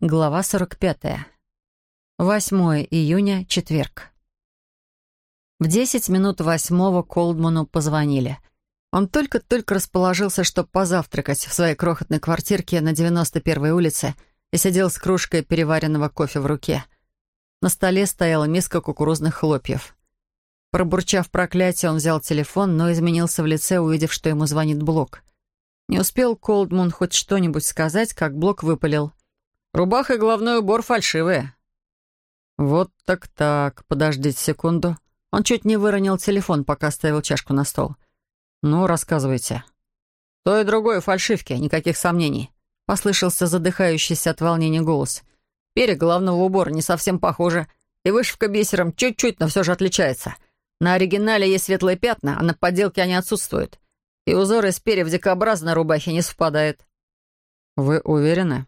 Глава 45. 8 июня, четверг. В 10 минут восьмого Колдману позвонили. Он только-только расположился, чтобы позавтракать в своей крохотной квартирке на 91-й улице и сидел с кружкой переваренного кофе в руке. На столе стояла миска кукурузных хлопьев. Пробурчав проклятие, он взял телефон, но изменился в лице, увидев, что ему звонит Блок. Не успел Колдман хоть что-нибудь сказать, как Блок выпалил. Рубаха и головной убор фальшивые». «Вот так-так, подождите секунду». Он чуть не выронил телефон, пока ставил чашку на стол. «Ну, рассказывайте». «То и другое фальшивки, никаких сомнений», — послышался задыхающийся от волнения голос. «Перья головного убора не совсем похожи, и вышивка бисером чуть-чуть, но все же отличается. На оригинале есть светлые пятна, а на подделке они отсутствуют. И узор из перьев дикообразно на рубахе не совпадает». «Вы уверены?»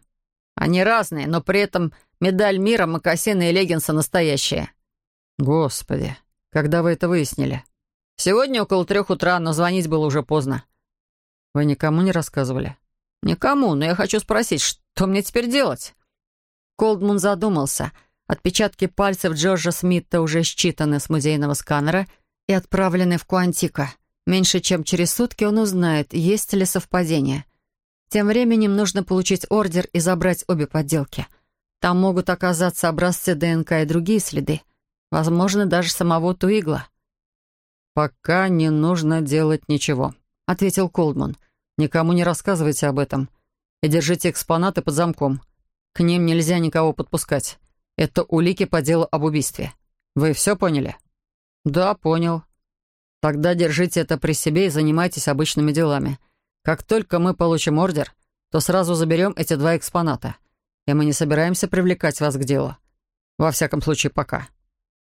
Они разные, но при этом медаль мира, мокасины и леггинсы настоящие». «Господи, когда вы это выяснили?» «Сегодня около трех утра, но звонить было уже поздно». «Вы никому не рассказывали?» «Никому, но я хочу спросить, что мне теперь делать?» Колдман задумался. Отпечатки пальцев Джорджа Смита уже считаны с музейного сканера и отправлены в Куантика. Меньше чем через сутки он узнает, есть ли совпадение. Тем временем нужно получить ордер и забрать обе подделки. Там могут оказаться образцы ДНК и другие следы. Возможно, даже самого Туигла. «Пока не нужно делать ничего», — ответил Колдман. «Никому не рассказывайте об этом. И держите экспонаты под замком. К ним нельзя никого подпускать. Это улики по делу об убийстве. Вы все поняли?» «Да, понял». «Тогда держите это при себе и занимайтесь обычными делами. Как только мы получим ордер, то сразу заберем эти два экспоната. И мы не собираемся привлекать вас к делу. Во всяком случае, пока.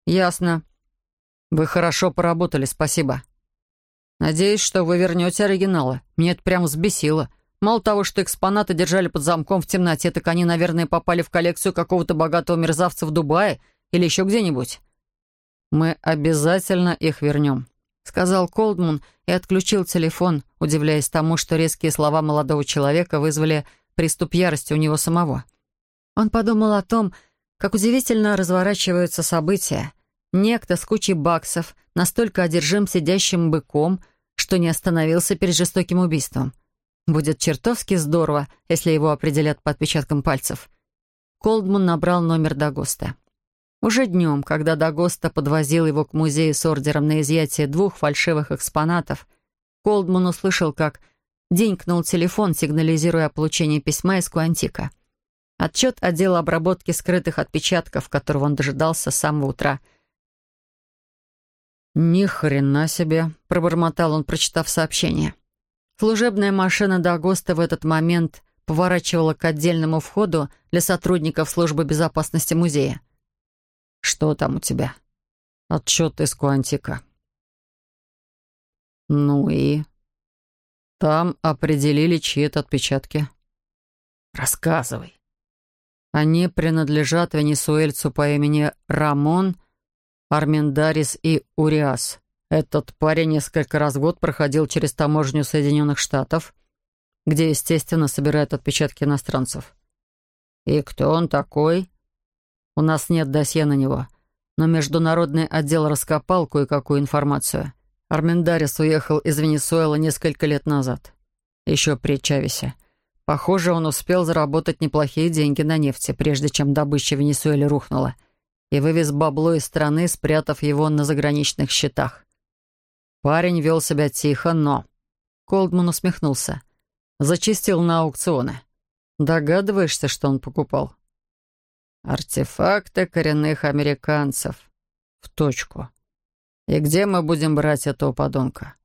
Ясно. Вы хорошо поработали, спасибо. Надеюсь, что вы вернете оригиналы. Мне это прям взбесило. Мало того, что экспонаты держали под замком в темноте, так они, наверное, попали в коллекцию какого-то богатого мерзавца в Дубае или еще где-нибудь. Мы обязательно их вернем сказал Колдман и отключил телефон, удивляясь тому, что резкие слова молодого человека вызвали приступ ярости у него самого. Он подумал о том, как удивительно разворачиваются события. Некто с кучей баксов настолько одержим сидящим быком, что не остановился перед жестоким убийством. Будет чертовски здорово, если его определят по отпечаткам пальцев. Колдман набрал номер Дагоста. Уже днем, когда Дагоста подвозил его к музею с ордером на изъятие двух фальшивых экспонатов, Колдман услышал, как денькнул телефон, сигнализируя о получении письма из Куантика. Отчет отдела обработки скрытых отпечатков, которого он дожидался с самого утра. «Ни хрена себе!» — пробормотал он, прочитав сообщение. Служебная машина Дагоста в этот момент поворачивала к отдельному входу для сотрудников службы безопасности музея. «Что там у тебя?» «Отчет из Куантика». «Ну и?» «Там определили чьи-то отпечатки». «Рассказывай». Они принадлежат венесуэльцу по имени Рамон, Арминдарис и Уриас. Этот парень несколько раз в год проходил через таможню Соединенных Штатов, где, естественно, собирают отпечатки иностранцев. «И кто он такой?» У нас нет досье на него, но международный отдел раскопал кое-какую информацию. Арминдарис уехал из Венесуэлы несколько лет назад, еще при Чавесе. Похоже, он успел заработать неплохие деньги на нефти, прежде чем добыча в Венесуэле рухнула, и вывез бабло из страны, спрятав его на заграничных счетах. Парень вел себя тихо, но... Колдман усмехнулся. Зачистил на аукционы. Догадываешься, что он покупал? Артефакты коренных американцев. В точку. И где мы будем брать этого подонка?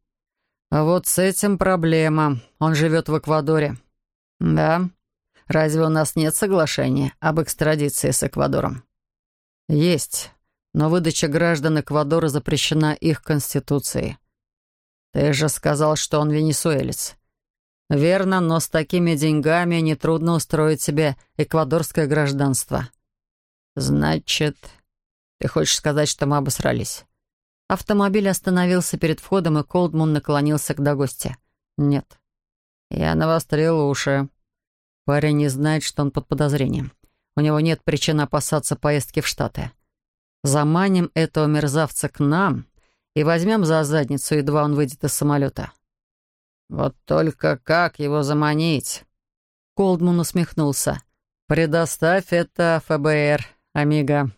А вот с этим проблема. Он живет в Эквадоре. Да. Разве у нас нет соглашения об экстрадиции с Эквадором? Есть. Но выдача граждан Эквадора запрещена их конституцией. Ты же сказал, что он венесуэлец. Верно, но с такими деньгами нетрудно устроить себе эквадорское гражданство. «Значит, ты хочешь сказать, что мы обосрались?» Автомобиль остановился перед входом, и Колдмун наклонился к догосте. «Нет». «Я навострил уши. Парень не знает, что он под подозрением. у него нет причин опасаться поездки в Штаты. Заманим этого мерзавца к нам и возьмем за задницу, едва он выйдет из самолета». «Вот только как его заманить?» Колдман усмехнулся. «Предоставь это ФБР, Амиго.